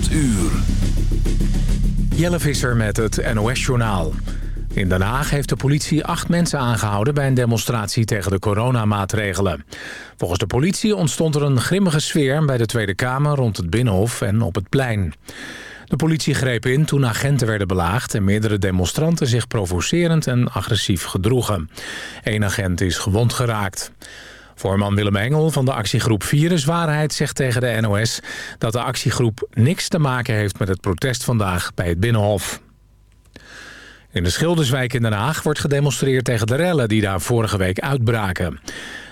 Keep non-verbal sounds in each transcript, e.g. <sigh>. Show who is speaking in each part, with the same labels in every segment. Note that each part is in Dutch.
Speaker 1: 8 uur.
Speaker 2: Jelle Visser met het NOS-journaal. In Den Haag heeft de politie acht mensen aangehouden... bij een demonstratie tegen de coronamaatregelen. Volgens de politie ontstond er een grimmige sfeer... bij de Tweede Kamer rond het Binnenhof en op het plein. De politie greep in toen agenten werden belaagd... en meerdere demonstranten zich provocerend en agressief gedroegen. Eén agent is gewond geraakt. Voorman Willem Engel van de actiegroep Viruswaarheid zegt tegen de NOS... dat de actiegroep niks te maken heeft met het protest vandaag bij het Binnenhof. In de Schilderswijk in Den Haag wordt gedemonstreerd tegen de rellen die daar vorige week uitbraken.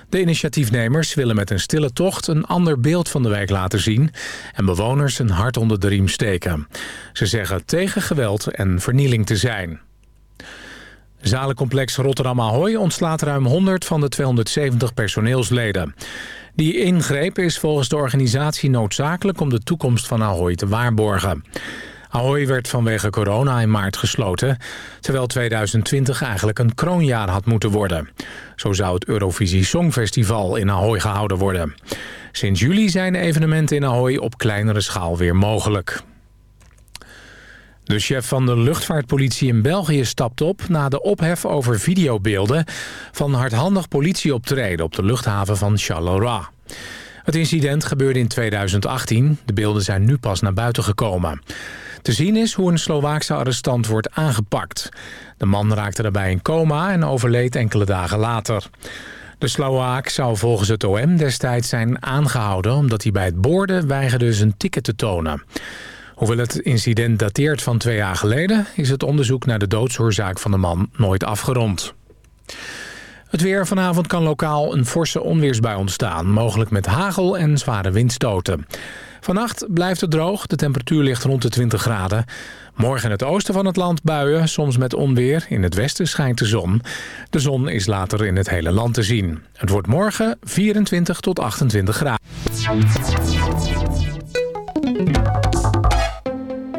Speaker 2: De initiatiefnemers willen met een stille tocht een ander beeld van de wijk laten zien... en bewoners een hart onder de riem steken. Ze zeggen tegen geweld en vernieling te zijn. Zalencomplex Rotterdam Ahoy ontslaat ruim 100 van de 270 personeelsleden. Die ingreep is volgens de organisatie noodzakelijk om de toekomst van Ahoy te waarborgen. Ahoy werd vanwege corona in maart gesloten... terwijl 2020 eigenlijk een kroonjaar had moeten worden. Zo zou het Eurovisie Songfestival in Ahoy gehouden worden. Sinds juli zijn evenementen in Ahoy op kleinere schaal weer mogelijk. De chef van de luchtvaartpolitie in België stapt op... na de ophef over videobeelden van hardhandig politieoptreden... op de luchthaven van Charleroi. Het incident gebeurde in 2018. De beelden zijn nu pas naar buiten gekomen. Te zien is hoe een Slovaakse arrestant wordt aangepakt. De man raakte daarbij in coma en overleed enkele dagen later. De Slovaak zou volgens het OM destijds zijn aangehouden... omdat hij bij het boorden weigerde zijn ticket te tonen. Hoewel het incident dateert van twee jaar geleden... is het onderzoek naar de doodsoorzaak van de man nooit afgerond. Het weer vanavond kan lokaal een forse onweersbui ontstaan. Mogelijk met hagel en zware windstoten. Vannacht blijft het droog. De temperatuur ligt rond de 20 graden. Morgen in het oosten van het land buien, soms met onweer. In het westen schijnt de zon. De zon is later in het hele land te zien. Het wordt morgen 24 tot 28 graden.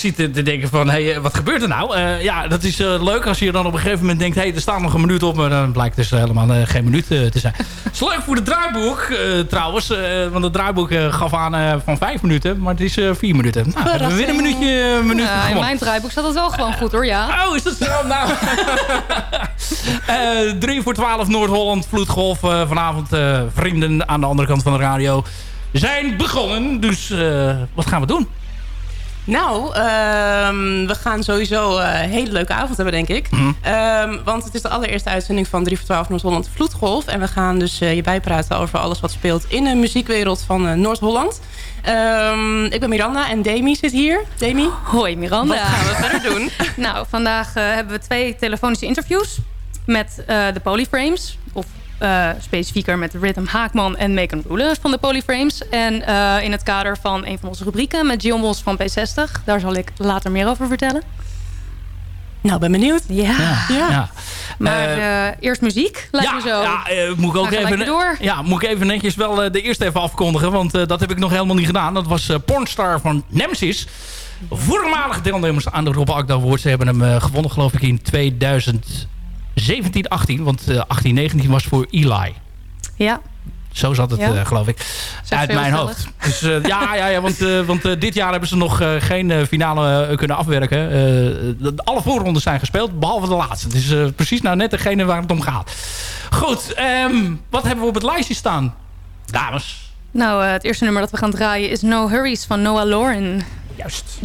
Speaker 3: Zit te te denken van, hey, eh, wat gebeurt er nou? Eh, ja, dat is eh, leuk als je dan op een gegeven moment denkt... hey, er staat nog een minuut op, maar dan blijkt dus helemaal geen minuut te zijn. <laughs> Het is leuk voor het draaiboek trouwens. want het draaiboek gaf aan van vijf minuten, maar het is vier minuten. Nou, hebben we weer een minuutje, minuut
Speaker 4: Ja, in mijn draaiboek staat het wel gewoon goed hoor, ja.
Speaker 3: Oh, is dat zo? Nou. <laughs> Drie voor twaalf Noord-Holland Vloedgolf. vanavond vrienden aan de andere kant van de radio zijn begonnen. Dus wat gaan we doen?
Speaker 5: Nou, ehm, we gaan sowieso eh, een hele leuke avond hebben, denk ik. Ehm, want het is de allereerste uitzending van 3 voor 12 Noord-Holland Vloedgolf. En we gaan dus eh, je bijpraten over alles wat speelt in de muziekwereld van eh, Noord-Holland. Ehm, ik ben Miranda en Demi zit hier. Demi,
Speaker 4: Hoi Miranda.
Speaker 5: wat gaan we verder doen? <laughs> <laughs>
Speaker 4: Nou, vandaag eh, hebben we twee telefonische interviews met eh, de Polyframes. Of eh, specifieker met Rhythm Haakman en Megan Roelen van de Polyframes. En eh, in het kader van een van onze rubrieken met Jill Mos van P60. Daar zal ik later meer over vertellen.
Speaker 5: nou, ben benieuwd.
Speaker 4: Ja.
Speaker 3: Ja.
Speaker 4: Maar
Speaker 3: Eh,
Speaker 4: eerst muziek, lijkt
Speaker 3: ja,
Speaker 4: me zo.
Speaker 3: ja moet ik ook even,
Speaker 4: door.
Speaker 3: Ja, moet ik even netjes wel de eerste even afkondigen. Want eh, dat heb ik nog helemaal niet gedaan. Dat was eh, Pornstar van Nemesis. Voormalige deelnemers aan de Rob Akda Awards. Ze hebben hem eh, gewonnen geloof ik in 2017, 18. Want eh 18, 19 was voor Eli.
Speaker 4: Ja,
Speaker 3: Zo zat het,
Speaker 4: Ja.
Speaker 3: eh, geloof ik. Uit mijn hoofd. Dus eh, ja, ja, ja, want, eh, want eh, dit jaar hebben ze nog eh, geen eh, finale eh, kunnen afwerken. Eh, alle voorrondes zijn gespeeld, behalve de laatste. Het is eh, precies nou net degene waar het om gaat. Goed, ehm, wat hebben we op het lijstje staan? Dames.
Speaker 4: nou eh, het eerste nummer dat we gaan draaien is No Hurries van Noah Lauren.
Speaker 3: Juist.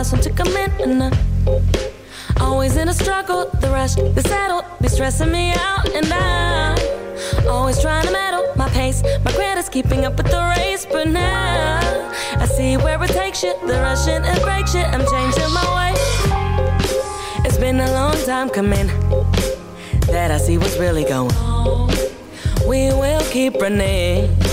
Speaker 6: Last one to come in. And always in a struggle. The rush, the settle, be stressing me out. And I always trying to meddle. My pace, my credit's keeping up with the race. But now I see where it takes you. The rushing and breaks shit. I'm changing my way. It's been a long time coming. That I see what's really going. We will keep running.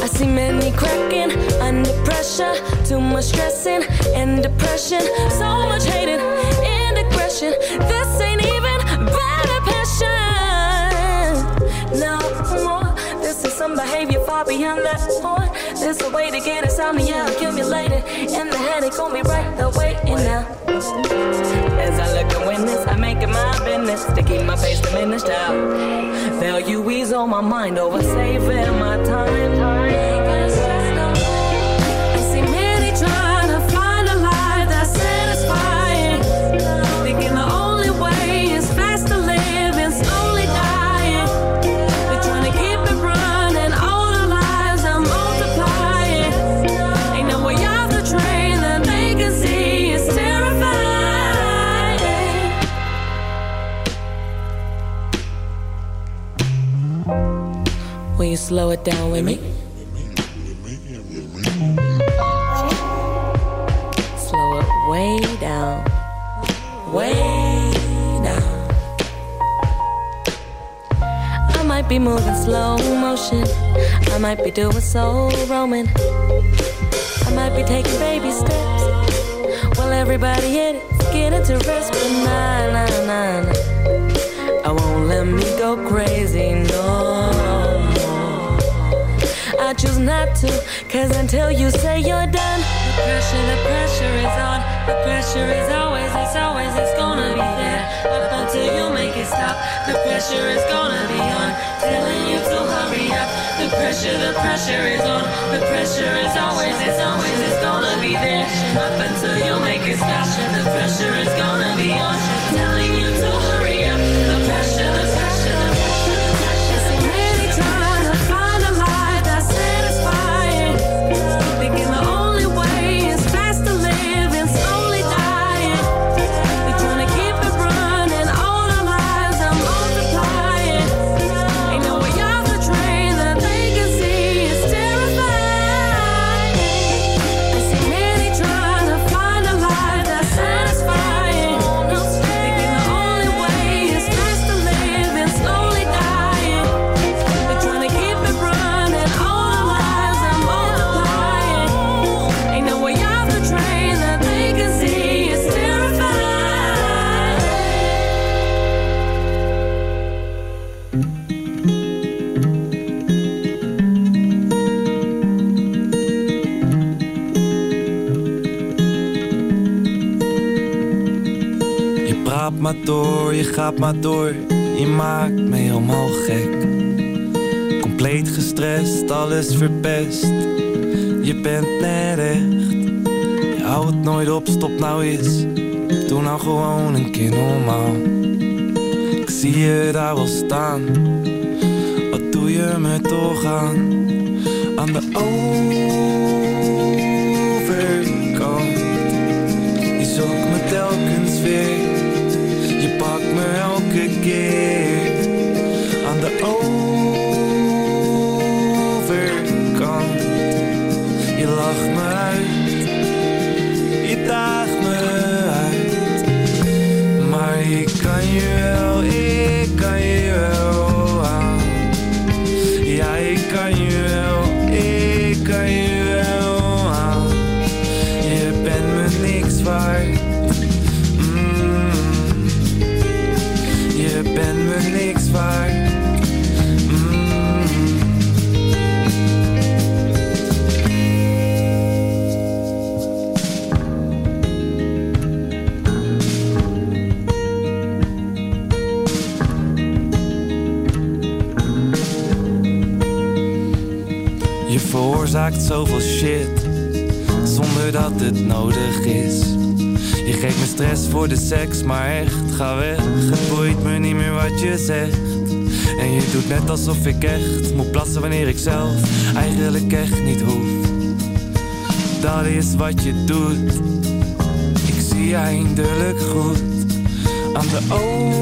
Speaker 6: I see many cracking under pressure. Too much stressing and depression. So much hating and aggression. This ain't even better passion. No more. This is some behavior far beyond that point. This a way to get insomnia accumulated. And the headache gon' be right there waiting now. As I business to keep my face diminished out. Value ease on my mind over saving my time. Slow it down with me? Slow it way down. Way down. I might be moving slow motion. I might be doing soul roaming. I might be taking baby steps. While everybody hit it, get into rest. But nah, nah, nah, nah. I won't let me go crazy, no. I choose not to, cause until you say you're done, the pressure, the pressure is on. The pressure is always, it's always, it's gonna be there. Up until you make it stop, the pressure is gonna be on. Telling you to hurry up. The pressure, the pressure is on. The pressure is always, it's always, it's gonna be there. Up until you make it stop, the pressure is gonna
Speaker 7: door, je gaat maar door. Je maakt me helemaal gek. Compleet gestrest, alles verpest. Je bent net echt. Je houdt nooit op, stop nou eens. Doe nou gewoon een keer normaal. Ik zie je daar wel staan. Wat doe je me toch aan? Aan de overkant. De seks Maar echt, ga weg. Het boeit me niet meer wat je zegt. En je doet net alsof ik echt Moet plassen wanneer ik zelf Eigenlijk echt niet hoef. Dat is wat je doet. Ik zie je eindelijk goed. Aan de overkant.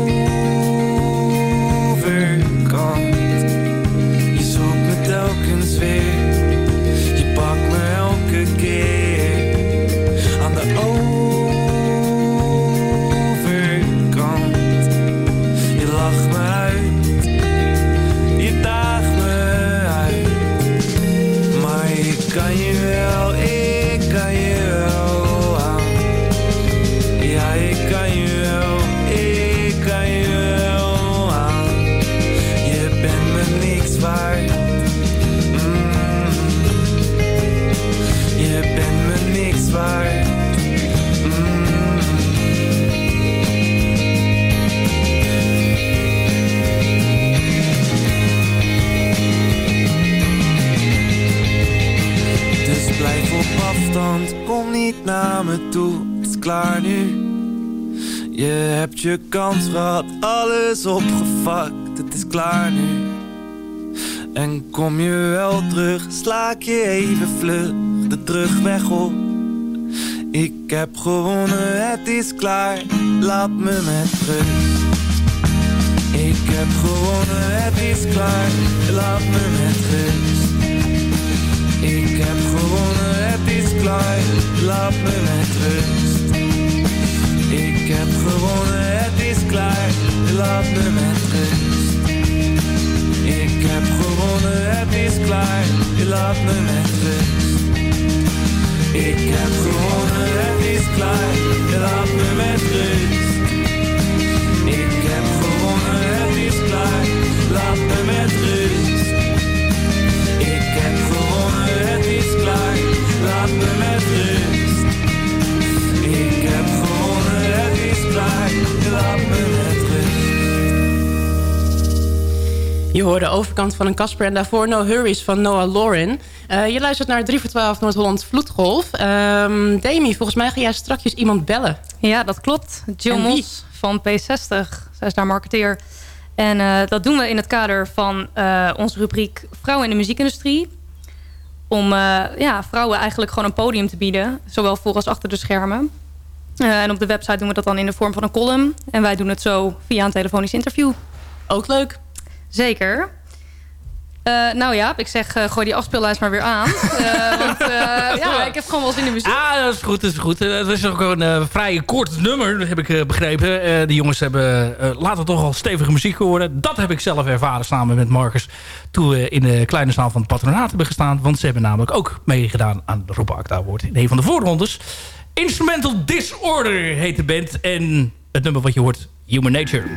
Speaker 7: Je zoekt me telkens weer. Je pakt me elke keer. Het is klaar nu. Je hebt je kans gehad, alles opgevakt. Het is klaar nu. En kom je wel terug, sla ik je even vlug de terugweg op. Ik heb gewonnen, het is klaar, laat me met rust. Ik heb gewonnen, het is klaar, laat me met rust. Ik heb laat me met rust. Ik heb gewonnen, het is klaar, laat me met rust. Ik heb gewonnen, het is klaar, laat me met rust. Ik heb gewonnen, het is klaar, laat me met rust. Ik heb gewonnen, het is klaar, laat me met rust. Ik heb gewonnen, het is klaar, laat me met rust. Ik heb gewonnen, het is klaar, laat me met rust.
Speaker 5: Je hoorde de overkant van een Casper en daarvoor No Hurries van Noah Lauren. Eh, je luistert naar 3 voor 12 Noord-Holland Vloedgolf. Ehm Demi, volgens mij ga jij straks iemand bellen.
Speaker 4: Ja, dat klopt. Jill? Mos van P60. Zij is daar marketeer. En eh, dat doen we in het kader van eh, onze rubriek Vrouwen in de muziekindustrie. Om eh, ja, vrouwen eigenlijk gewoon een podium te bieden. Zowel voor als achter de schermen. Eh, en op de website doen we dat dan in de vorm van een column. En wij doen het zo via een telefonisch interview.
Speaker 5: Ook leuk.
Speaker 4: Zeker. Eh, nou ja, ik zeg, eh, gooi die afspeellijst maar weer aan. <laughs> Eh, want ja, ik heb gewoon wel zin in muziek.
Speaker 3: Ah, dat is goed, dat is goed. Het is ook een vrij kort nummer, dat heb ik begrepen. De jongens hebben laten toch al stevige muziek horen. Dat heb ik zelf ervaren samen met Marcus... toen we in de kleine zaal van het patronaat hebben gestaan. Want ze hebben namelijk ook meegedaan aan de Rob Acta Award... in een van de voorrondes. Instrumental Disorder heet de band. En het nummer wat je hoort, Human Nature.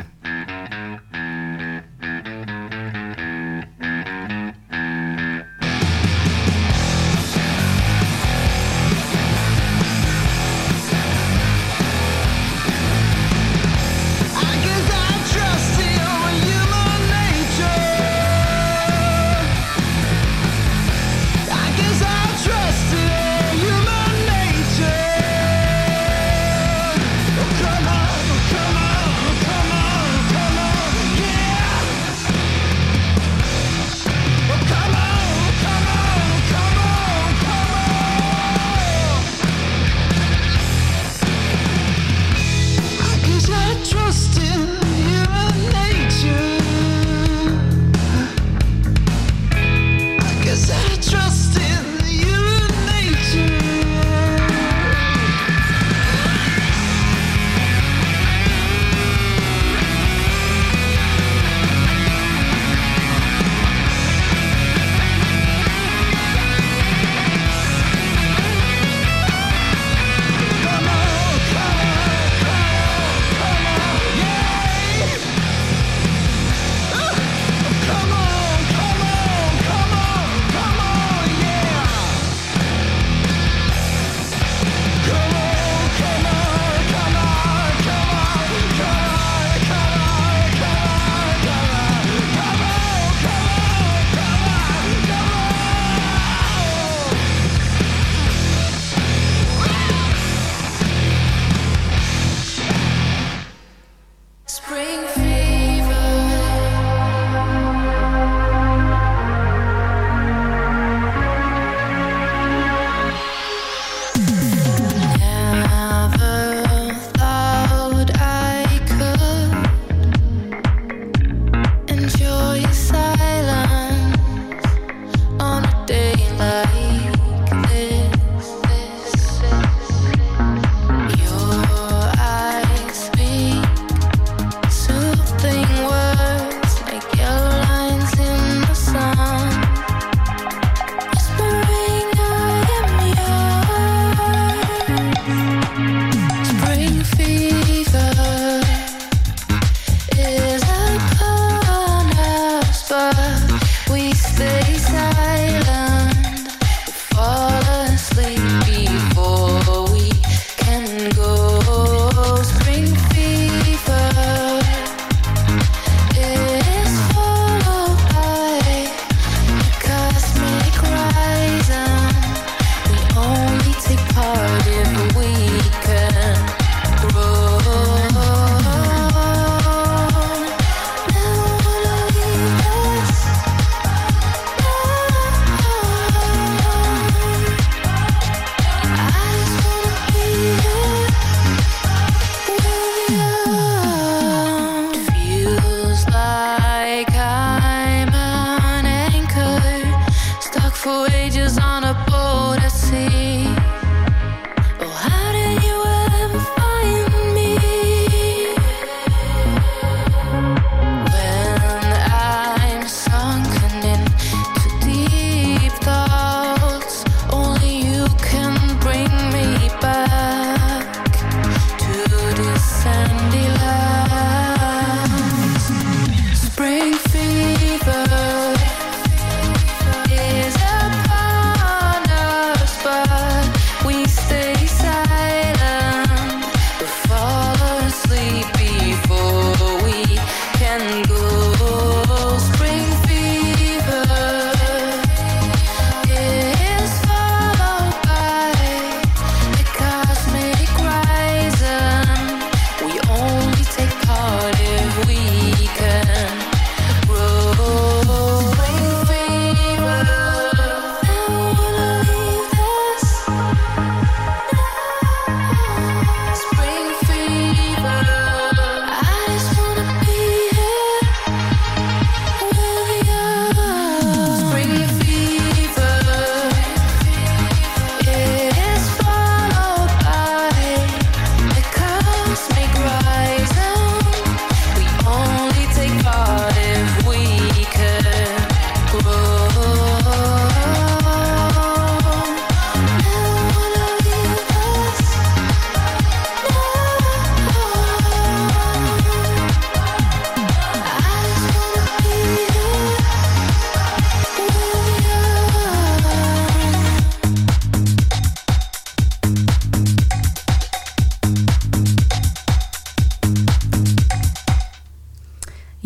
Speaker 3: Ages on a boat at sea.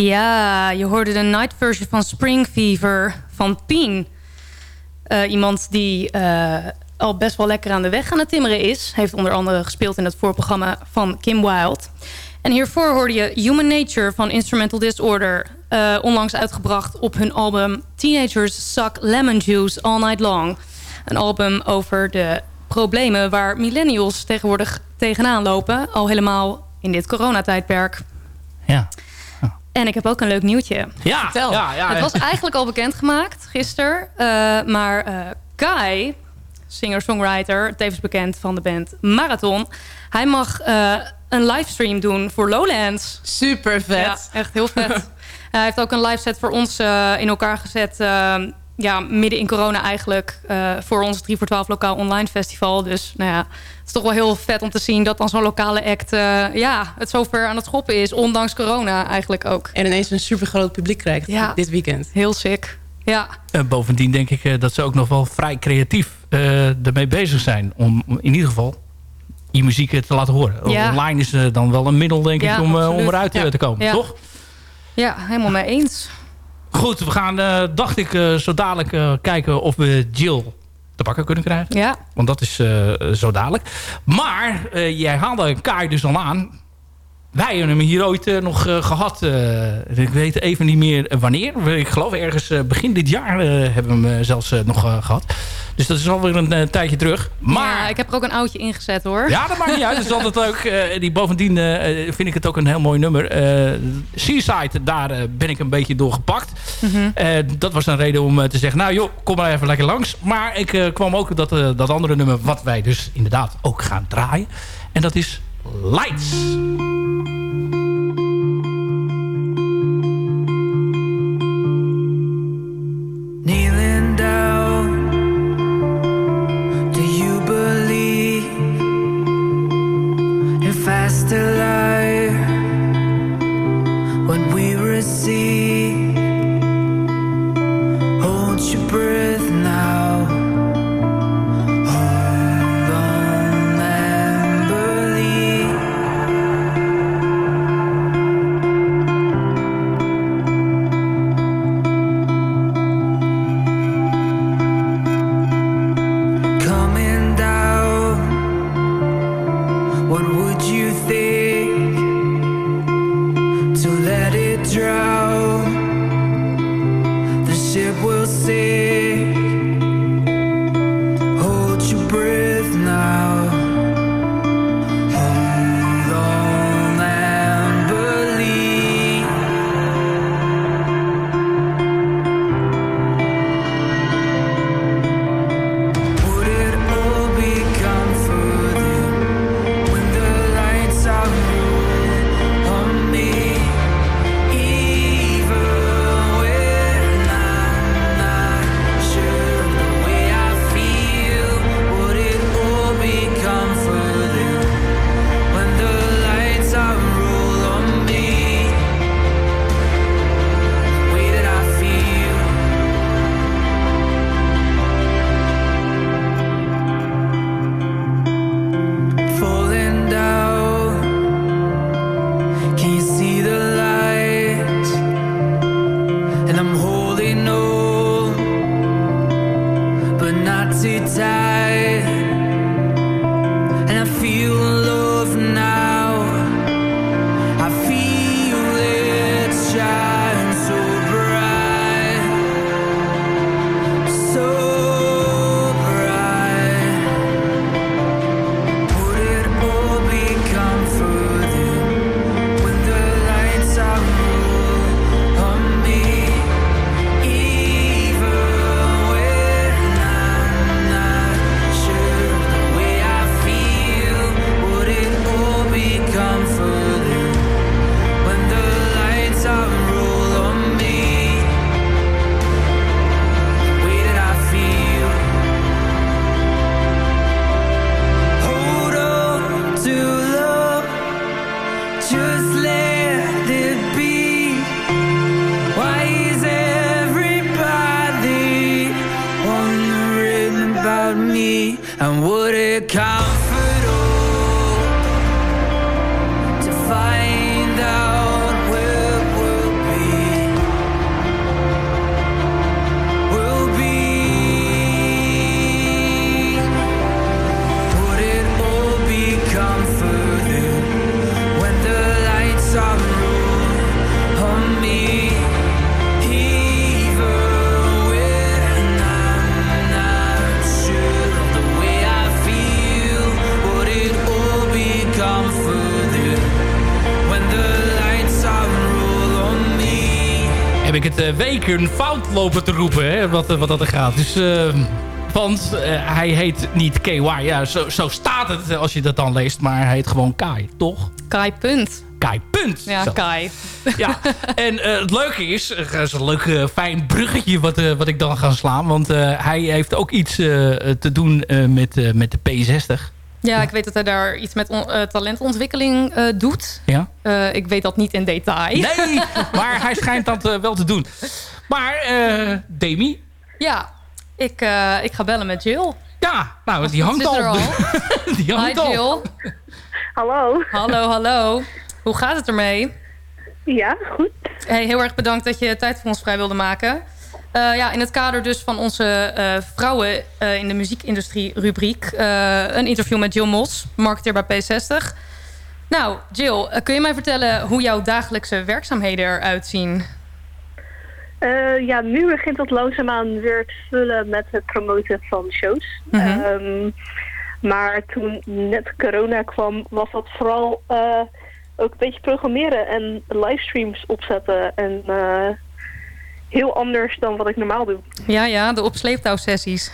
Speaker 4: Ja, je hoorde de night version van Spring Fever van Pien. Eh, iemand die eh, al best wel lekker aan de weg aan het timmeren is. Heeft onder andere gespeeld in het voorprogramma van Kim Wilde. En hiervoor hoorde je Human Nature van Instrumental Disorder. eh, onlangs uitgebracht op hun album Teenagers Suck Lemon Juice All Night Long. Een album over de problemen waar millennials tegenwoordig tegenaan lopen. Al helemaal in dit coronatijdperk.
Speaker 8: Ja.
Speaker 4: En ik heb ook een leuk nieuwtje.
Speaker 8: Ja,
Speaker 5: Vertel.
Speaker 8: ja, ja.
Speaker 4: Het was eigenlijk al bekendgemaakt gisteren. eh, maar eh Kai, singer-songwriter, tevens bekend van de band Marathon... hij mag eh, een livestream doen voor Lowlands.
Speaker 5: Super vet.
Speaker 4: Ja, echt heel vet. <laughs> hij heeft ook een live set voor ons in elkaar gezet... ja, midden in corona eigenlijk. eh, voor ons 3 voor 12 lokaal online festival. Dus nou ja, het is toch wel heel vet om te zien... dat dan zo'n lokale act eh, ja, het zover aan het schoppen is. Ondanks corona eigenlijk ook.
Speaker 5: En ineens een super groot publiek krijgt
Speaker 4: Ja.
Speaker 5: dit weekend.
Speaker 4: Heel sick. Ja,
Speaker 8: Eh, bovendien denk ik eh, dat ze ook nog wel vrij creatief eh, ermee bezig zijn. Om in ieder geval je muziek te laten horen.
Speaker 4: Ja.
Speaker 8: Online is dan wel een middel denk
Speaker 4: Ja,
Speaker 8: ik om, om eruit
Speaker 4: Ja.
Speaker 8: te komen.
Speaker 4: Ja.
Speaker 8: Toch?
Speaker 4: ja helemaal mee eens.
Speaker 8: Goed, we gaan eh, dacht ik eh, zo dadelijk kijken of we Jill te pakken kunnen krijgen.
Speaker 4: Ja,
Speaker 8: Want dat is eh, zo dadelijk. Maar eh, jij haalde Kai dus al aan. Wij hebben hem hier ooit eh, nog eh, gehad. eh, ik weet even niet meer wanneer. Ik geloof ergens begin dit jaar hebben we hem zelfs nog eh, gehad. Dus dat is alweer een eh, tijdje terug. Maar
Speaker 4: ja, ik heb er ook een oudje ingezet hoor.
Speaker 8: ja, dat maakt niet uit. Dat is <laughs> altijd leuk. Eh, die bovendien eh, vind ik het ook een heel mooi nummer. Seaside, daar ben ik een beetje door gepakt.
Speaker 4: Mhm.
Speaker 8: Dat was een reden om te zeggen... nou joh, kom maar even lekker langs. Maar ik kwam ook dat, dat andere nummer... wat wij dus inderdaad ook gaan draaien. En dat is Lights.
Speaker 3: Weken fout lopen te roepen, hè, wat, wat dat er gaat. Dus, eh, want eh, hij heet niet KY. Ja, zo, zo staat het als je dat dan leest. Maar hij heet gewoon Kai, toch?
Speaker 4: Kai Punt.
Speaker 3: Kai, punt.
Speaker 4: Ja,
Speaker 3: Zo.
Speaker 4: Kai.
Speaker 3: Ja, en eh, het leuke is, uh, is een leuk eh, fijn bruggetje wat, wat ik dan ga slaan. Want hij heeft ook iets te doen met, met de P60.
Speaker 4: Ja, ik weet dat hij daar iets met on- talentontwikkeling doet.
Speaker 3: Ja?
Speaker 4: Ik weet dat niet in detail.
Speaker 3: Nee, <laughs> maar hij schijnt dat wel te doen. Maar, eh Demi,
Speaker 4: Ja, ik, eh, ik ga bellen met Jill.
Speaker 3: ja, nou, die hangt
Speaker 4: is er
Speaker 3: al.
Speaker 4: al. <laughs>
Speaker 3: die
Speaker 4: Hi
Speaker 3: hangt al.
Speaker 4: Jill.
Speaker 9: Hallo.
Speaker 4: Hallo, hallo. Hoe gaat het ermee?
Speaker 9: Ja, goed.
Speaker 4: Hey, heel erg bedankt dat je tijd voor ons vrij wilde maken. Eh, ja, in het kader dus van onze eh, vrouwen eh, in de muziekindustrie rubriek... eh, een interview met Jill Mos, marketeer bij P60. Nou, Jill, kun je mij vertellen hoe jouw dagelijkse werkzaamheden eruit zien?
Speaker 9: Eh, ja, nu begint het langzaamaan weer te vullen met het promoten van shows.
Speaker 4: Mhm.
Speaker 9: Ehm, maar toen net corona kwam, was dat vooral eh, ook een beetje programmeren en livestreams opzetten. En eh, heel anders dan wat ik normaal doe.
Speaker 4: Ja, ja, de op sleeptouwsessies.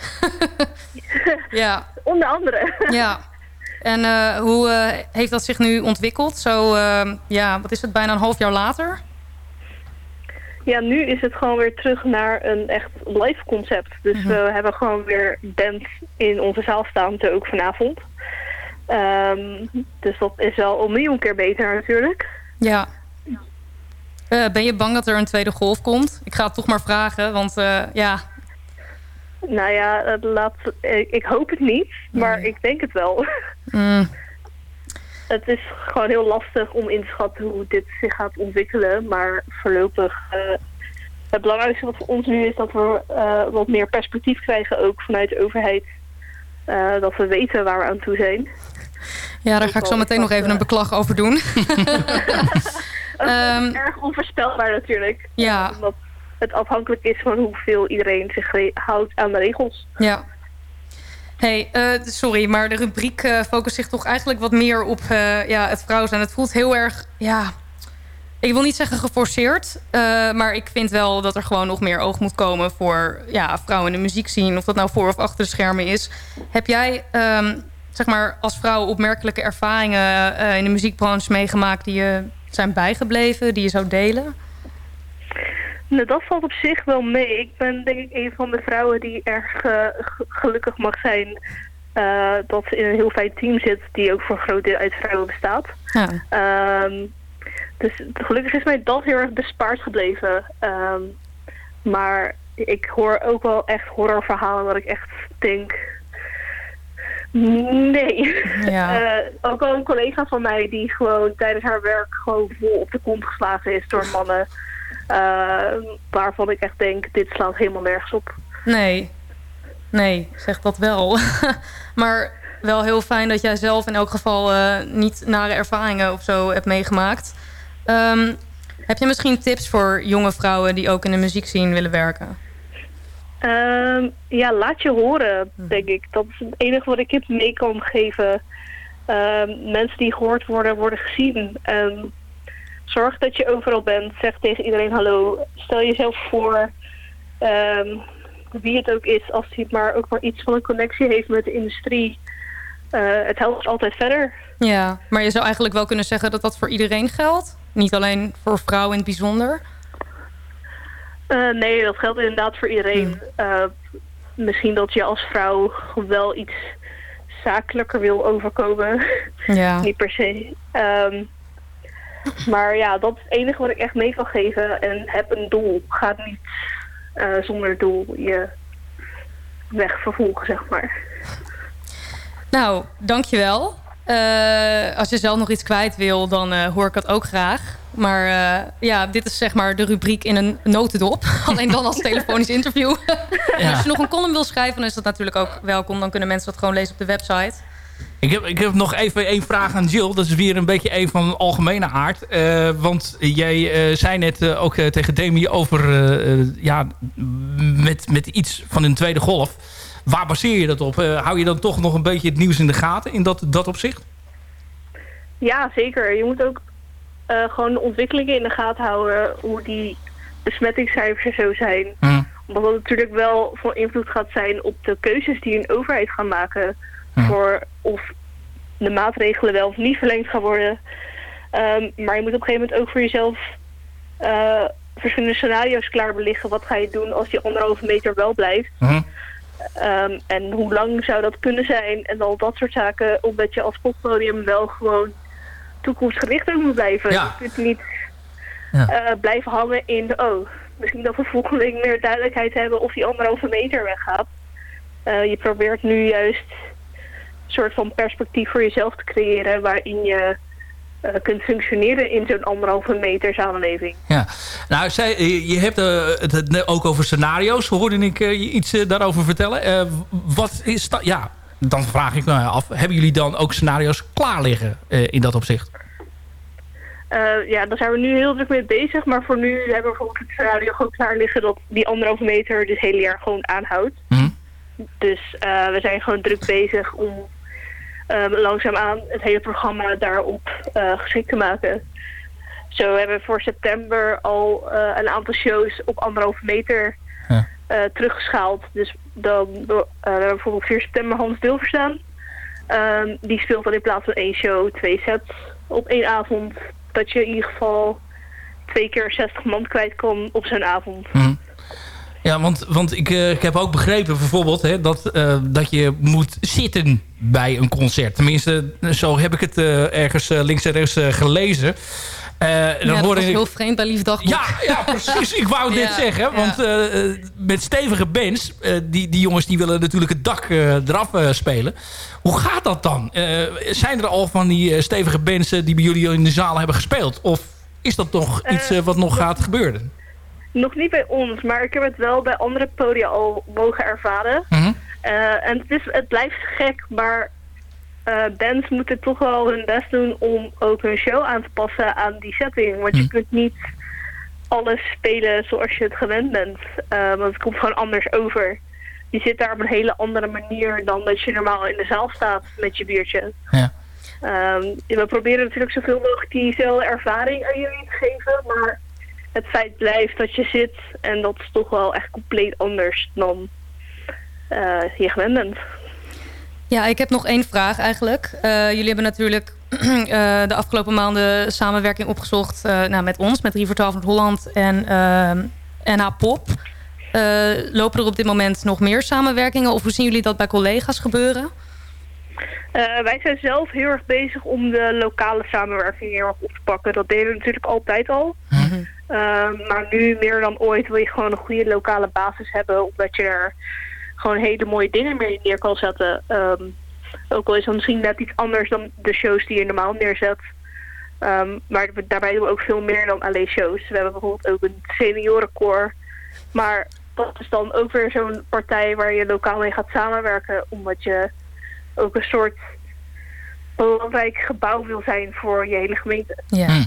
Speaker 4: <laughs> ja,
Speaker 9: Onder andere.
Speaker 4: ja. En hoe heeft dat zich nu ontwikkeld? Zo, ja, wat is het, bijna een half jaar later?
Speaker 9: Ja, nu is het gewoon weer terug naar een echt live concept. Dus we hebben gewoon weer band in onze zaal staan, ook vanavond. Ehm, dus dat is wel een miljoen keer beter natuurlijk.
Speaker 4: Ja. Eh, ben je bang dat er een tweede golf komt? Ik ga het toch maar vragen, want eh, ja...
Speaker 9: Nou ja, laat, ik, hoop het niet, maar ik denk het wel.
Speaker 4: mm,
Speaker 9: Het is gewoon heel lastig om in te schatten hoe dit zich gaat ontwikkelen. Maar voorlopig, eh, het belangrijkste wat voor ons nu is dat we eh, wat meer perspectief krijgen, ook vanuit de overheid. Eh, dat we weten waar we aan toe zijn.
Speaker 4: ja, daar ga ik zo meteen nog even een beklag over doen. <laughs> Ehm,
Speaker 9: Erg onvoorspelbaar natuurlijk.
Speaker 4: Ja.
Speaker 9: Omdat het afhankelijk is van hoeveel iedereen zich houdt aan de regels.
Speaker 4: ja. Hey, eh, sorry, maar de rubriek eh focust zich toch eigenlijk wat meer op eh, ja, het vrouw zijn. Het voelt heel erg, ja... Ik wil niet zeggen geforceerd, maar ik vind wel dat er gewoon nog meer oog moet komen voor ja, vrouwen in de muziek zien. Of dat nou voor of achter de schermen is. Heb jij ehm, zeg maar, als vrouw opmerkelijke ervaringen in de muziekbranche meegemaakt die je zijn bijgebleven, die je zou delen?
Speaker 9: Nou, dat valt op zich wel mee. Ik ben denk ik een van de vrouwen die erg eh, gelukkig mag zijn eh, dat ze in een heel fijn team zit die ook voor een groot deel uit vrouwen bestaat.
Speaker 4: Ja.
Speaker 9: Ehm, dus gelukkig is mij dat heel erg bespaard gebleven. Ehm, maar ik hoor ook wel echt horrorverhalen dat ik echt denk... Nee.
Speaker 4: Ja. <laughs>
Speaker 9: Eh, ook wel een collega van mij die gewoon tijdens haar werk gewoon vol op de kont geslagen is door mannen. Eh, waarvan ik echt denk, dit slaat helemaal nergens op.
Speaker 4: Nee. Nee, zeg dat wel. <laughs> maar wel heel fijn dat jij zelf in elk geval eh, niet nare ervaringen of zo hebt meegemaakt. Ehm, heb je misschien tips voor jonge vrouwen die ook in de muziek zien willen werken?
Speaker 9: Ehm, ja, laat je horen, denk ik. Dat is het enige wat ik je mee kan geven. Ehm, mensen die gehoord worden, worden gezien. En zorg dat je overal bent. Zeg tegen iedereen hallo. Stel jezelf voor. Ehm, wie het ook is, als hij maar ook maar iets van een connectie heeft met de industrie. Eh, het helpt altijd verder.
Speaker 4: Ja, maar je zou eigenlijk wel kunnen zeggen dat dat voor iedereen geldt? Niet alleen voor vrouwen in het bijzonder?
Speaker 9: Eh, nee, dat geldt inderdaad voor iedereen. Eh, misschien dat je als vrouw wel iets zakelijker wil overkomen.
Speaker 4: Ja. <laughs>
Speaker 9: Niet per se. Ehm, maar ja, dat is het enige wat ik echt mee kan geven. En heb een doel. Ga niet eh, zonder doel je weg vervolgen, zeg maar.
Speaker 4: Nou, dankjewel. Eh als je zelf nog iets kwijt wil, dan eh, hoor ik dat ook graag. Maar eh, ja, dit is zeg maar de rubriek in een notendop. <laughs> Alleen dan als telefonisch interview. <laughs> Als je nog een column wil schrijven, dan is dat natuurlijk ook welkom. Dan kunnen mensen dat gewoon lezen op de website.
Speaker 3: Ik heb, ik heb nog even één vraag aan Jill. Dat is weer een beetje een van algemene aard. Eh, want jij eh, zei net eh, ook tegen Demi over... ja, met, met iets van een tweede golf. Waar baseer je dat op? Hou je dan toch nog een beetje het nieuws in de gaten in dat, dat opzicht?
Speaker 9: Ja, zeker. Je moet ook gewoon de ontwikkelingen in de gaten houden. Hoe die besmettingscijfers en zo zijn.
Speaker 3: Hm.
Speaker 9: Omdat dat natuurlijk wel van invloed gaat zijn op de keuzes die een overheid gaat maken. Voor of de maatregelen wel of niet verlengd gaan worden. Ehm, maar je moet op een gegeven moment ook voor jezelf eh, verschillende scenario's klaar beliggen. Wat ga je doen als die anderhalve meter wel blijft?
Speaker 3: Hm.
Speaker 9: Ehm, en hoe lang zou dat kunnen zijn? En al dat soort zaken, omdat je als poppodium wel gewoon toekomstgericht moet blijven.
Speaker 3: Ja.
Speaker 9: Je kunt niet
Speaker 3: Ja.
Speaker 9: eh, blijven hangen in, oh, misschien dat we volgende week meer duidelijkheid hebben of die anderhalve meter weggaat. Eh, je probeert nu juist soort van perspectief voor jezelf te creëren waarin je eh, kunt functioneren in zo'n anderhalve meter samenleving.
Speaker 3: Ja, nou, zij, je hebt eh, het, het ook over scenario's. Hoorde ik eh, je iets daarover vertellen? Wat is dat? Ja, dan vraag ik me af. Hebben jullie dan ook scenario's klaar liggen in dat opzicht?
Speaker 9: Ja, daar zijn we nu heel druk mee bezig. Maar voor nu hebben we bijvoorbeeld het scenario gewoon klaar liggen dat die anderhalve meter dit hele jaar gewoon aanhoudt.
Speaker 3: Hm?
Speaker 9: Dus we zijn gewoon druk bezig om um, langzaamaan het hele programma daarop eh, geschikt te maken. Zo hebben we voor september al eh, een aantal shows op anderhalve meter
Speaker 3: Ja.
Speaker 9: eh, teruggeschaald. Dus dan, we hebben bijvoorbeeld 4 september Hans Dil verstaan. Ehm, die speelt dan in plaats van één show twee sets op één avond. Dat je in ieder geval twee keer 60 man kwijt kan op zo'n avond.
Speaker 3: Hm. Ja, want, want ik, eh, ik heb ook begrepen bijvoorbeeld hè, dat, eh, dat je moet zitten bij een concert. Tenminste, zo heb ik het eh, ergens links en rechts gelezen. En
Speaker 4: Ja,
Speaker 3: dan
Speaker 4: dat
Speaker 3: hoorde ik...
Speaker 4: heel vreemd bij Lief Dagboek.
Speaker 3: Ja, ja, precies. Ik wou <laughs> dit
Speaker 4: Ja,
Speaker 3: zeggen. Want met stevige bands, die, die jongens die willen natuurlijk het dak eraf spelen. Hoe gaat dat dan? Zijn er al van die stevige bands die bij jullie in de zaal hebben gespeeld? Of is dat toch
Speaker 9: Eh,
Speaker 3: iets wat nog gaat gebeuren?
Speaker 9: Nog niet bij ons, maar ik heb het wel bij andere podia al mogen ervaren.
Speaker 3: Mhm.
Speaker 9: Eh, en het, is, het blijft gek, maar eh, bands moeten toch wel hun best doen om ook hun show aan te passen aan die setting. Want je kunt niet alles spelen zoals je het gewend bent. Eh, want het komt gewoon anders over. Je zit daar op een hele andere manier dan dat je normaal in de zaal staat met je biertje.
Speaker 3: Ja.
Speaker 9: Ehm, we proberen natuurlijk zoveel mogelijk diezelfde ervaring aan jullie te geven, maar het feit blijft dat je zit en dat is toch wel echt compleet anders dan eh, je gewend bent.
Speaker 4: Ja, ik heb nog één vraag eigenlijk. Eh, jullie hebben natuurlijk <clears throat> eh, de afgelopen maanden samenwerking opgezocht nou, met ons, met 3 voor 12 Noord-Holland en NH Pop. Lopen er op dit moment nog meer samenwerkingen of hoe zien jullie dat bij collega's gebeuren?
Speaker 9: Wij zijn zelf heel erg bezig om de lokale samenwerking heel erg op te pakken. Dat deden we natuurlijk altijd al. Ehm, maar nu meer dan ooit wil je gewoon een goede lokale basis hebben. Omdat je er gewoon hele mooie dingen mee neer kan zetten. Ehm, ook al is dat misschien net iets anders dan de shows die je normaal neerzet. Ehm, maar daarbij doen we ook veel meer dan alleen shows. We hebben bijvoorbeeld ook een seniorenkoor. Maar dat is dan ook weer zo'n partij waar je lokaal mee gaat samenwerken. Omdat je ook een soort belangrijk gebouw wil zijn voor je hele gemeente.
Speaker 4: Ja.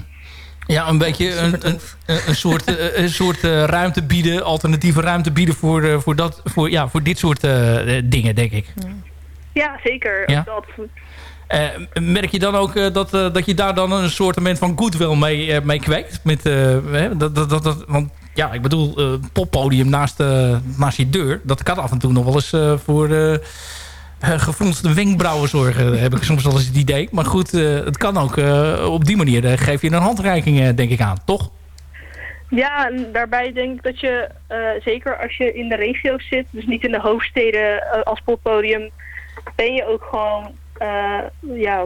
Speaker 3: Ja, een beetje een, een, een een soort, eh, een soort eh, ruimte bieden, alternatieve ruimte bieden voor, eh, voor, dat, voor, ja, voor dit soort dingen, denk ik.
Speaker 9: Ja, zeker.
Speaker 3: Ja?
Speaker 9: Dat,
Speaker 3: Eh, merk je dan ook eh, dat, eh, dat je daar dan een soort van goodwill mee, mee kweekt? Met, eh, hè, dat, dat, dat, dat, want ja, ik bedoel, eh poppodium naast, eh, naast je deur... dat kan af en toe nog wel eens voor gefronste wenkbrauwen zorgen. heb ik soms wel eens het idee. Maar goed, eh, het kan ook eh, op die manier. eh, geef je een handreiking, eh, denk ik, aan, toch?
Speaker 9: Ja, en daarbij denk ik dat je, eh, zeker als je in de regio's zit, dus niet in de hoofdsteden eh, als poppodium, ben je ook gewoon eh, ja,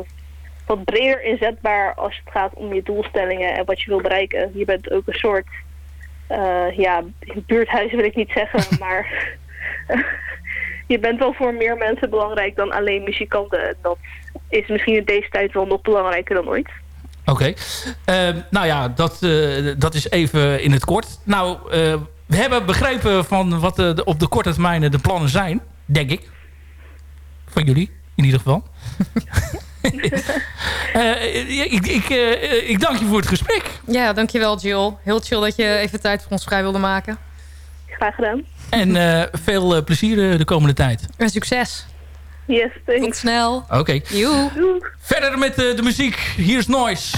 Speaker 9: wat breder inzetbaar als het gaat om je doelstellingen en wat je wil bereiken. Je bent ook een soort, eh, ja, buurthuis wil ik niet zeggen, <laughs> maar je bent wel voor meer mensen belangrijk dan alleen muzikanten. Dat is misschien in deze tijd wel nog belangrijker dan ooit.
Speaker 3: Oké. Eh, nou ja, dat, eh, dat is even in het kort. Nou, eh, we hebben begrepen van wat de, op de korte termijn de plannen zijn. Denk ik. Van jullie, in ieder geval. <laughs> Eh, ik, ik, ik dank je voor het gesprek.
Speaker 4: Ja, dankjewel Jill. Heel chill dat je even tijd voor ons vrij wilde maken.
Speaker 9: Graag gedaan.
Speaker 3: En eh, veel eh, plezier eh, de komende tijd.
Speaker 4: En succes.
Speaker 9: Yes,
Speaker 4: Tot
Speaker 9: thanks.
Speaker 4: snel.
Speaker 3: Oké.
Speaker 9: Doeg.
Speaker 3: Verder met de muziek. Hier is Noise.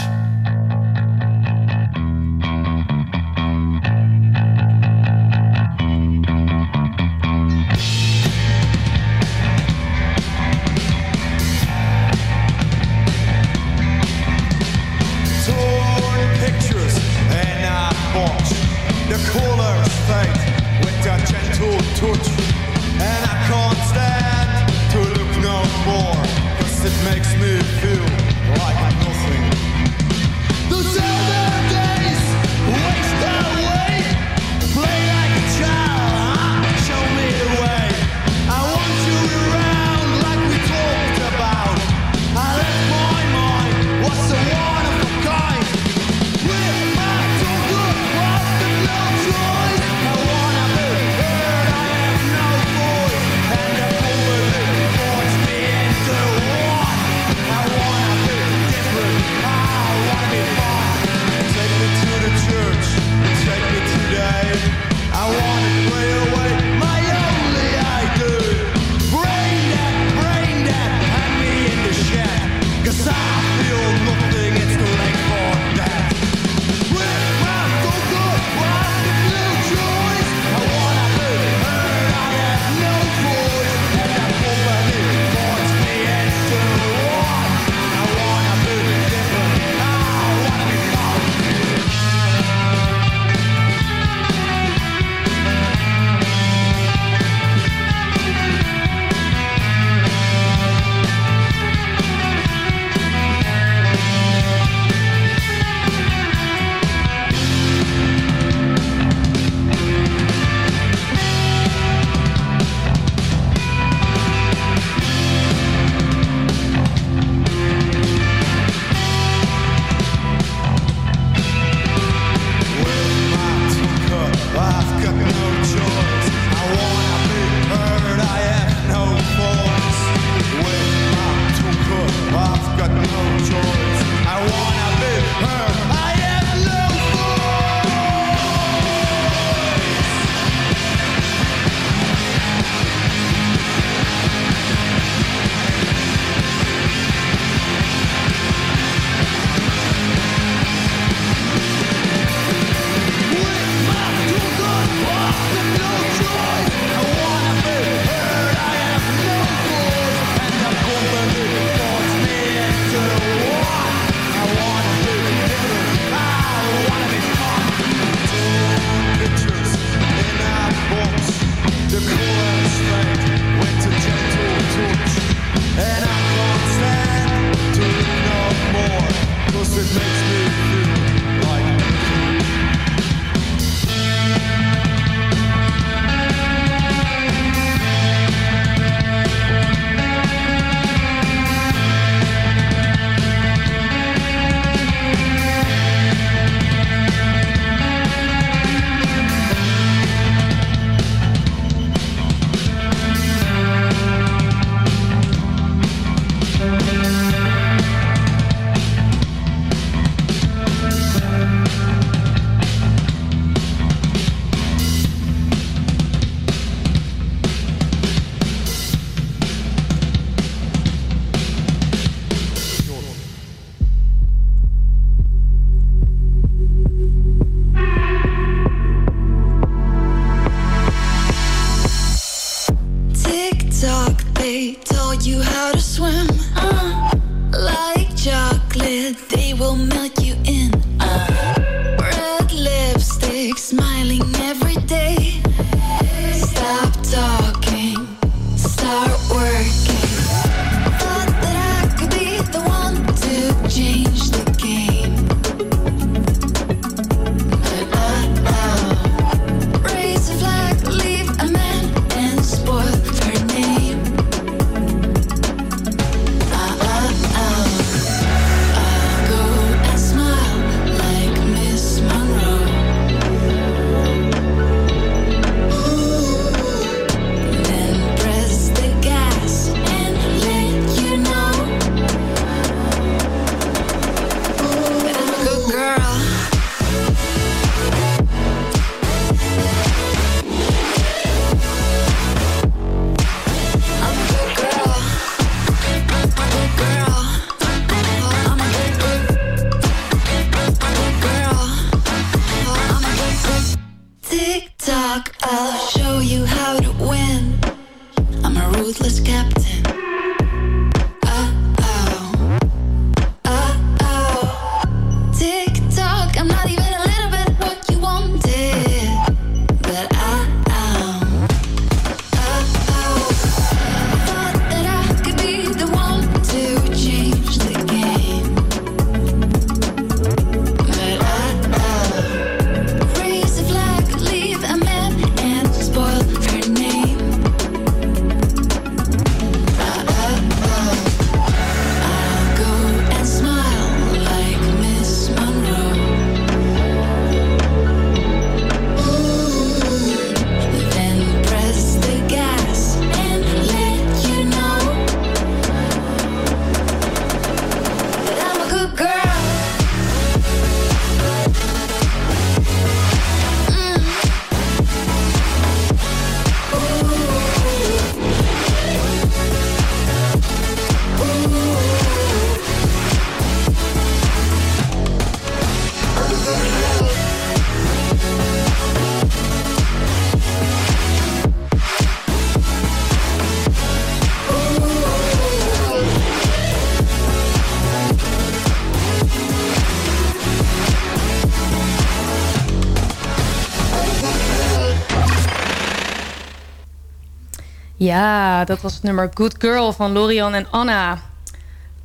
Speaker 4: Ja, dat was het nummer Good Girl van Lorian en Anna.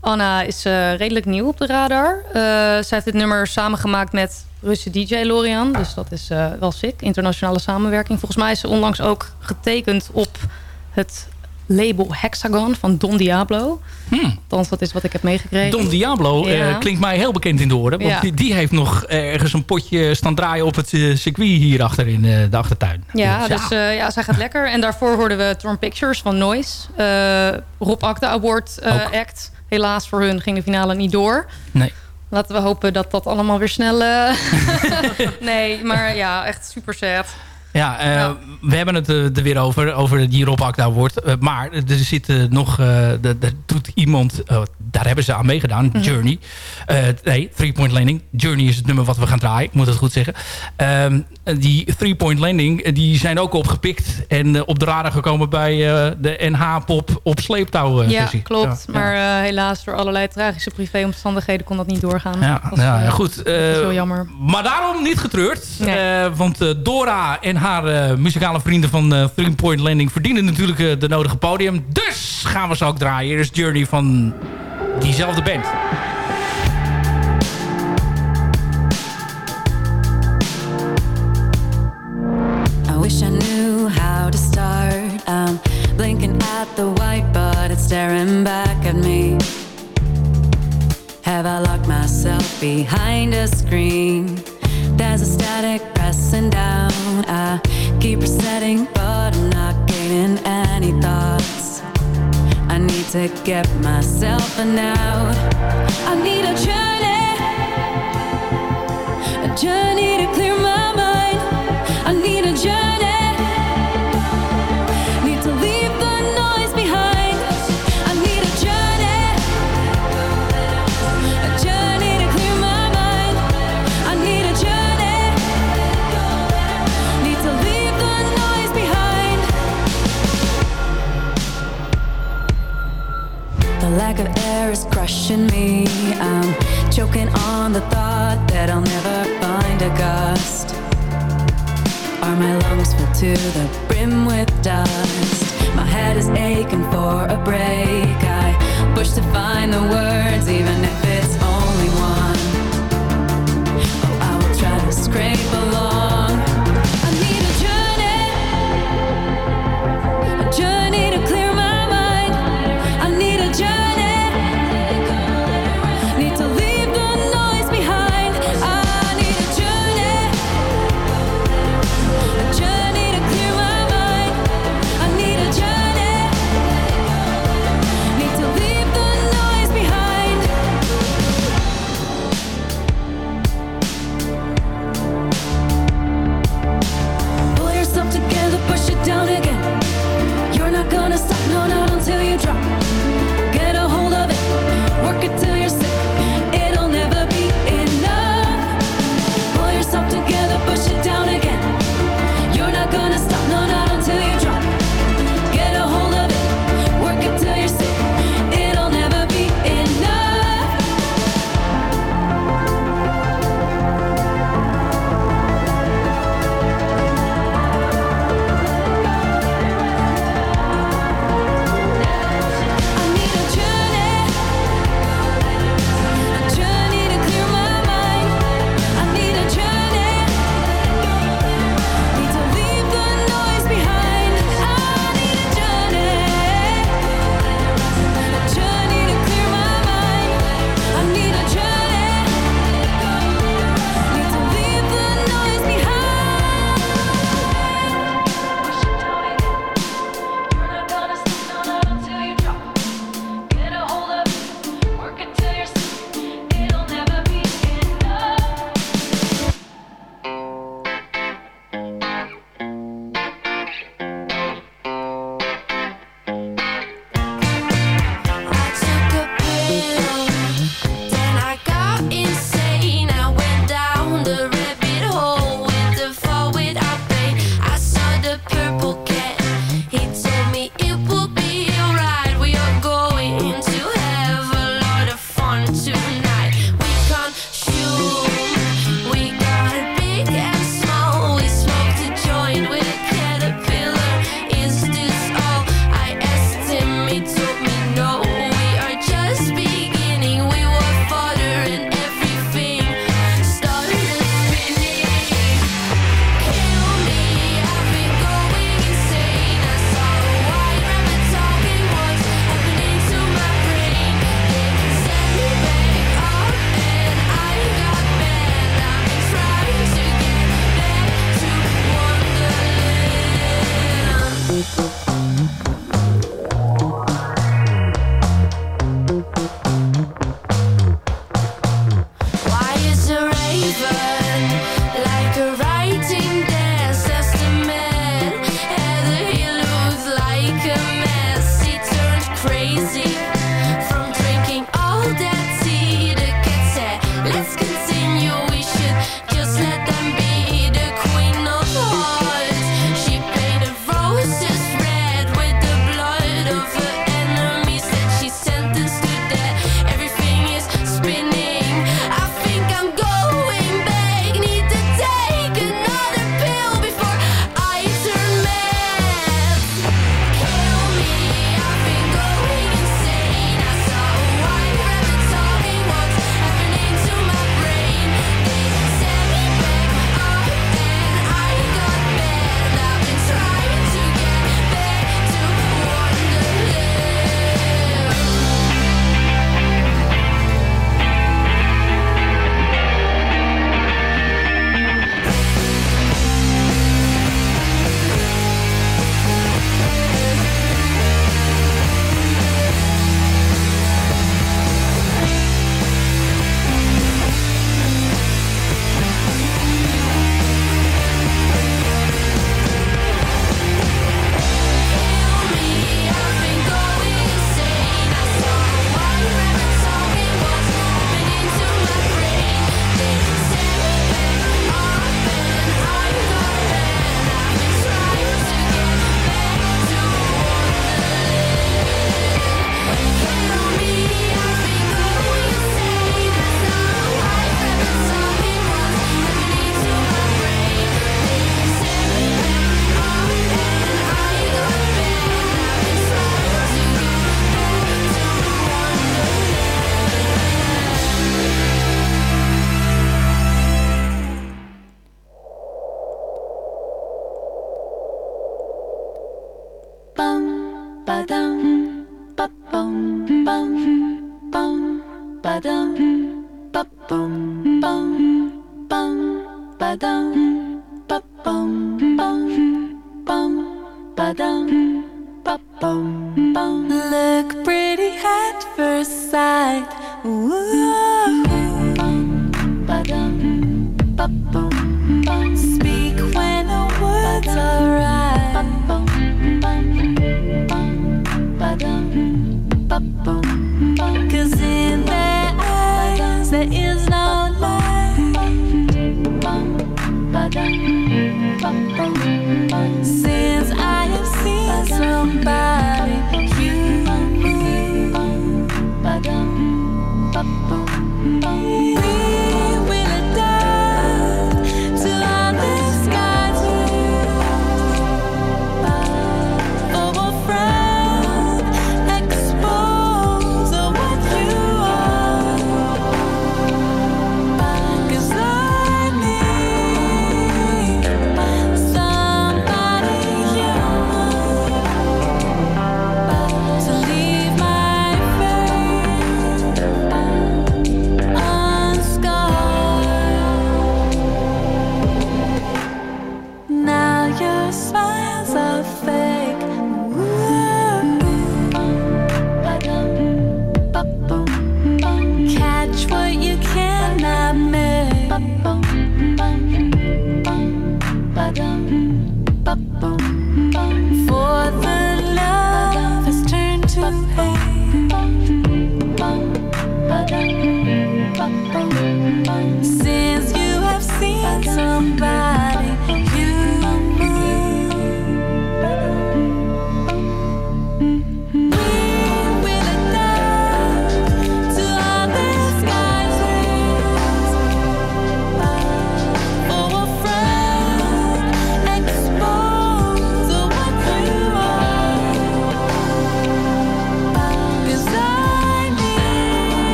Speaker 4: Anna is eh, redelijk nieuw op de radar. Uh, zij heeft dit nummer samengemaakt met Russische DJ Lorian. Dus dat is uh, wel sick. Internationale samenwerking. Volgens mij is ze onlangs ook getekend op het label Hexagon van Don Diablo.
Speaker 3: Hmm.
Speaker 4: Althans, dat is wat ik heb meegekregen.
Speaker 3: Don Diablo
Speaker 4: Ja.
Speaker 3: eh, klinkt mij heel bekend in de oren. Want
Speaker 4: Ja.
Speaker 3: die, die heeft nog ergens een potje staan draaien op het eh, circuit hier achter in eh, de achtertuin.
Speaker 4: Ja, dus eh, ja, zij gaat lekker. En daarvoor hoorden we Torn Pictures van Noise. Rob Akda Award act. Helaas voor hun ging de finale niet door.
Speaker 3: Nee.
Speaker 4: Laten we hopen dat dat allemaal weer snel... <laughs> <laughs> nee, maar ja, echt super sad.
Speaker 3: Ja, eh, we hebben het eh, er weer over, over die Rob Akda wordt. Eh, maar er zit nog, er doet iemand, daar hebben ze aan meegedaan,
Speaker 4: Mhm.
Speaker 3: Journey. Nee, Three Point Landing. Journey is het nummer wat we gaan draaien, ik moet het goed zeggen. Ehm, die Three Point Landing, die zijn ook opgepikt en op de radar gekomen bij de NH-pop op sleeptouw
Speaker 4: ja, klopt.
Speaker 3: Ja,
Speaker 4: Maar helaas door allerlei tragische privéomstandigheden kon dat niet doorgaan.
Speaker 3: Ja, ja, ja, goed.
Speaker 4: dat is heel jammer.
Speaker 3: Maar daarom niet getreurd.
Speaker 4: Nee.
Speaker 3: Want Dora en haar eh, muzikale vrienden van eh Three Point Landing verdienen natuurlijk eh, de nodige podium. Dus gaan we ze ook draaien. Hier is Journey van diezelfde band.
Speaker 10: I wish I knew how to start. I'm blinking at the white, but it's staring back at me. Have I locked myself behind a screen? There's a static pressing down. I keep resetting, but I'm not gaining any thoughts. I need to get myself an out. I need a journey, a journey to clear lack of air is crushing me. I'm choking on the thought that I'll never find a gust. Are my lungs filled to the brim with dust? My head is aching for a break. I push to find the words, even
Speaker 11: Look pretty at first sight. Speak when the words are. Cause in their eyes there is Since I have seen somebody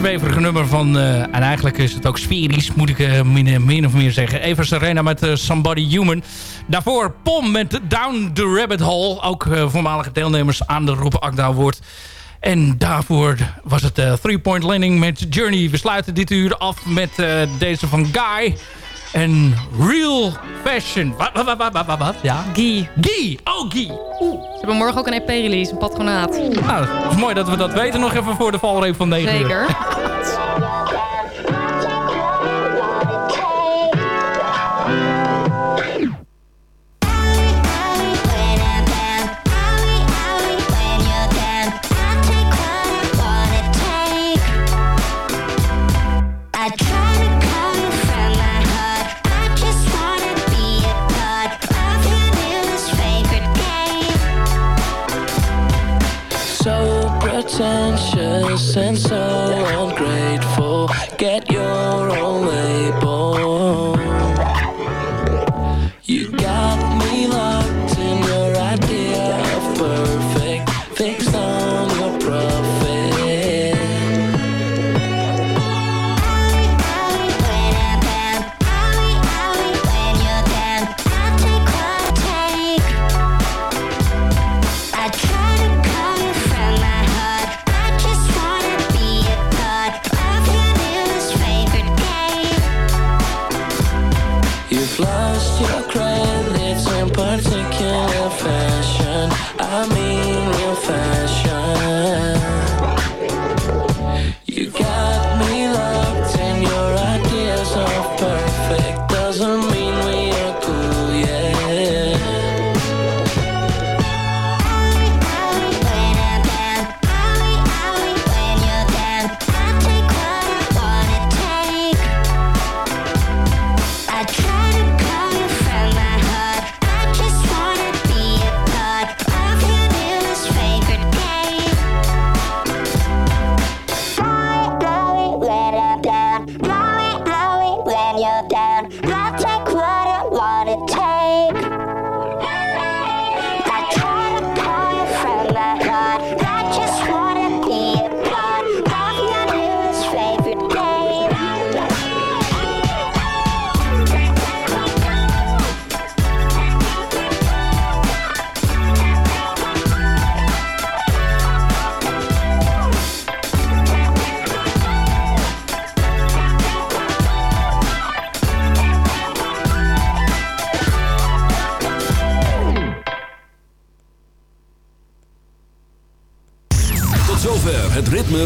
Speaker 3: zweverige nummer van... eh, en eigenlijk is het ook sferisch, moet ik eh, min, min of meer zeggen. Eva Serena met eh, Somebody Human. Daarvoor Pom met Down the Rabbit Hole. Ook voormalige deelnemers aan de Roep Akda Award. En daarvoor was het Three Point Landing met Journey. We sluiten dit uur af met deze van Guy. En Real Fashion. Wat, wat, wat, wat, wat, wat? Ja?
Speaker 4: Guy.
Speaker 3: Guy. Oh, Guy.
Speaker 4: Ze hebben morgen ook een EP-release, een patronaat.
Speaker 3: Nou, het is mooi dat we dat weten nog even voor de valreep van 9 uur.
Speaker 4: Zeker. <laughs>
Speaker 12: sense of